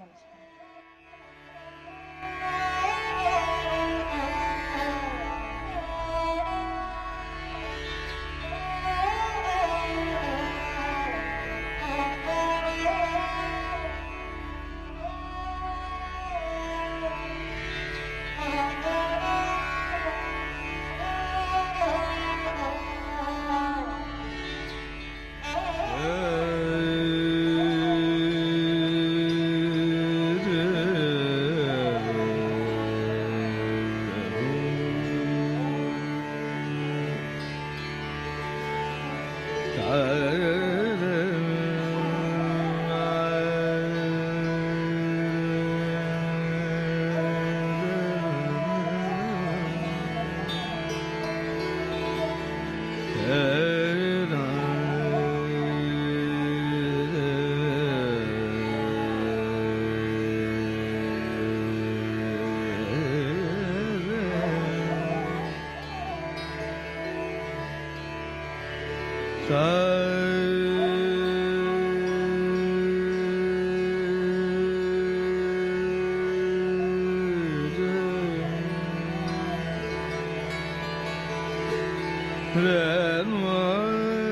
Vamos. Ramon.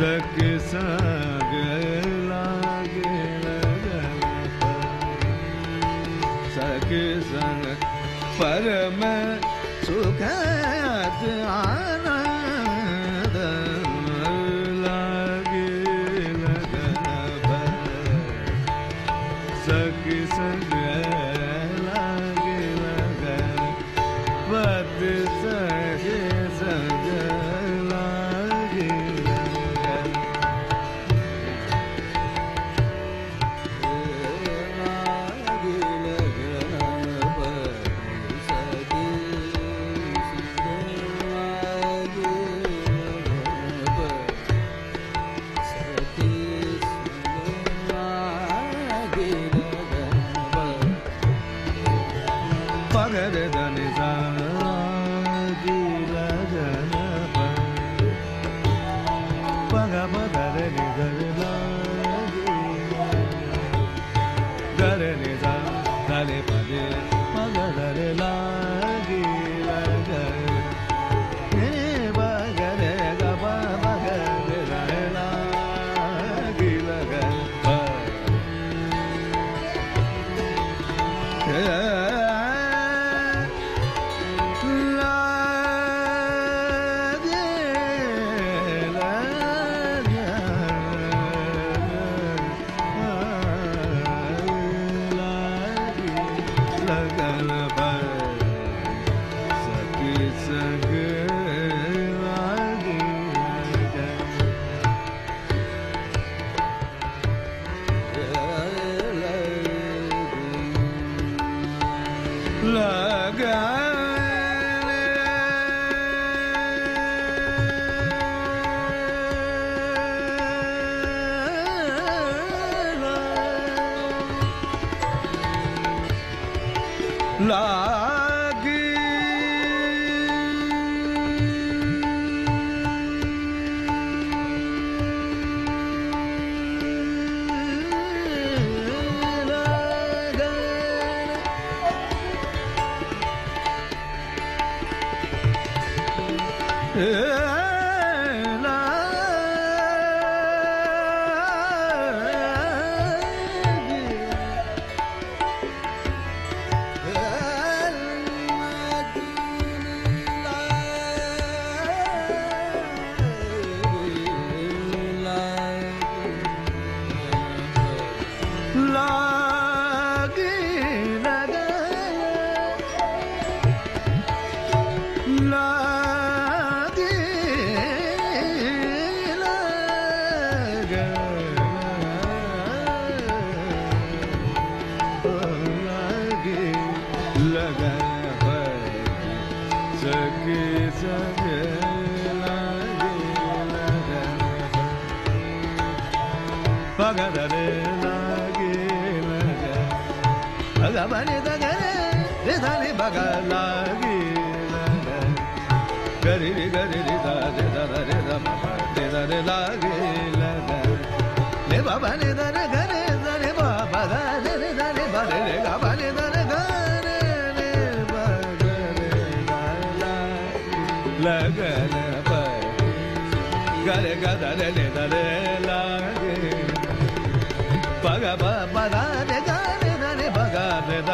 सक सगला सक संग परम सुखत आनंद लागे लगन सक संग ਲਾਗ Yeah. ಗಮನಿ ದಗನ ರಿಧನಿ ಬಗಲಾಗಿ ಗರಿ ಗರಿ ರಿದ ರಿದ ರಿದ ರಿದ ರಿಲಾಗಿ ಬಬನಿ ದನ ಗರಿ ದರೆ ಬಬದ ರೆ ದರೆ ಬರೆ ಗಮನಿ ದನ ಗರೆ ಲಗನ ಗರೆ ಗದ ರೆ ದರೆ ಲಾಗಿ ಪಗ ಬದ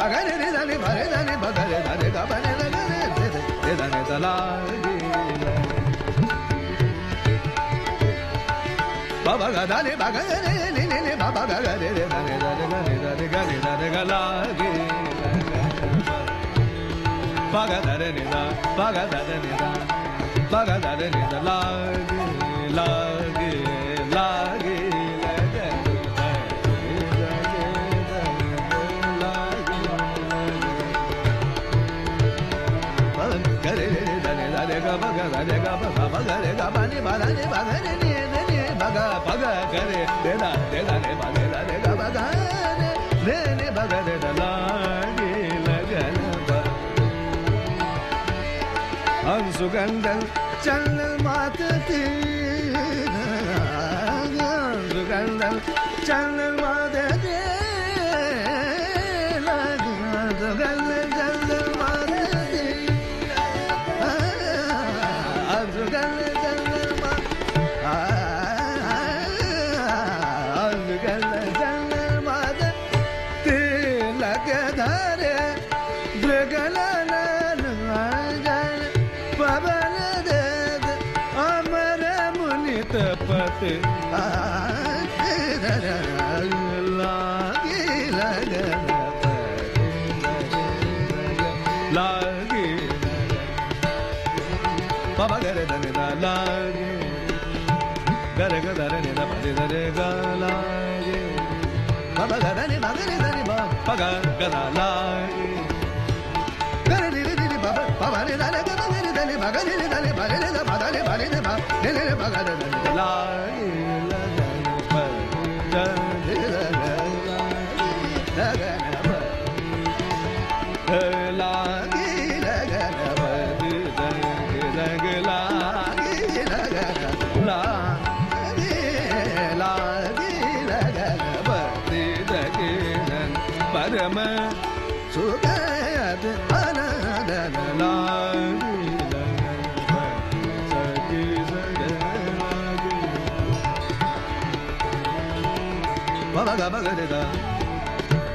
bagare dale bagare dale bagare dale gabane dale dale dale dale baba gada le baga le le le le baba gaga le le le le le le le ga le la le ga la ge baga da le le la baga da le le la baga da le le la ge la ge la ge Gare gare gare gare gare gare gare gare gare gare gare சுகந்தல் சல் மாதத்தி சுகந்தல் சல் மாதத்தி சுகந்தல் Baba la ba ga ba ga de da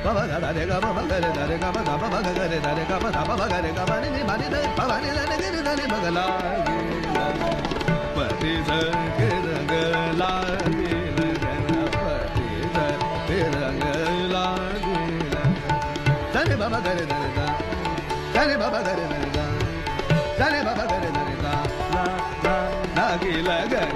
ba ba ga de ga ba ba ga de ga ba ga ba ba ga ga de ga ba da ba ba ga de ga ba ni ni ba ni ba ba ni ge de da ni ba ga la ge la ba de sa ge da ga la ge la ga na ba de sa ge da ga la ge la da ni ba ba ga de da da da ni ba ba ga de da da da ni ba ba ga de da da la la la ge la ga